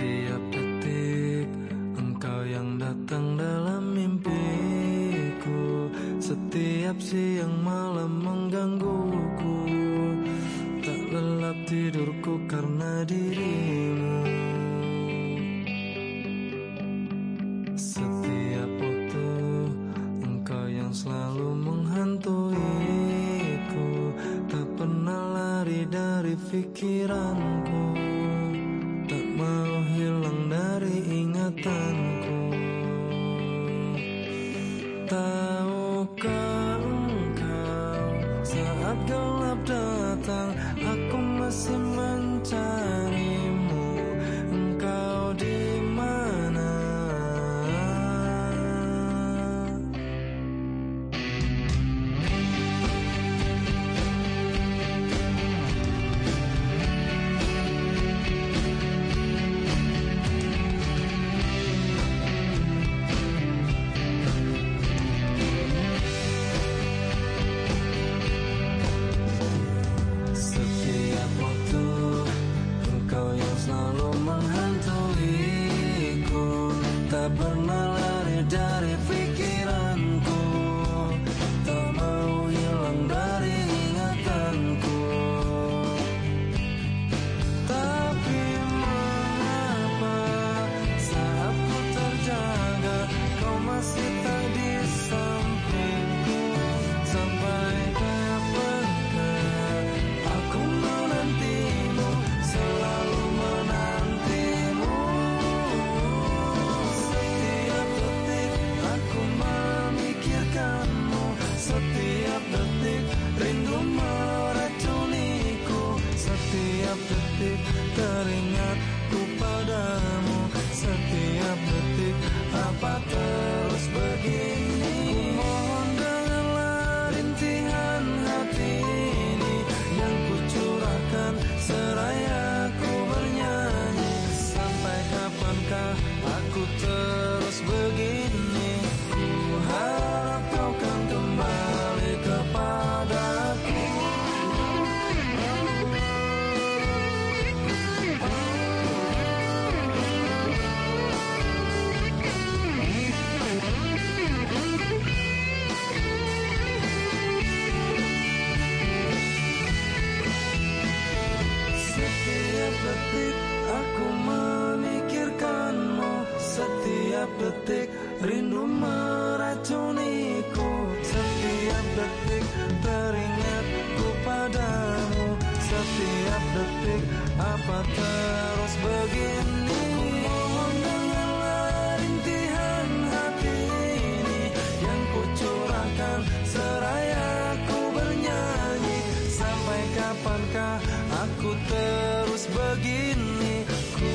Setiap detik engkau yang datang dalam mimpiku. Setiap siang malam menggangguku. Tak lelap tidurku karena dirimu. Setiap waktu engkau yang selalu menghantuiku. Tak pernah lari dari pikiranku ingatanku Tahukah engkau Saat gelap datang Aku masih mencarimu pernah Apa detik aku memikirkanmu Setiap detik rindu meracuniku. Setiap detik teringatku padamu. Setiap detik apa terus begini kapankah aku terus begini? Ku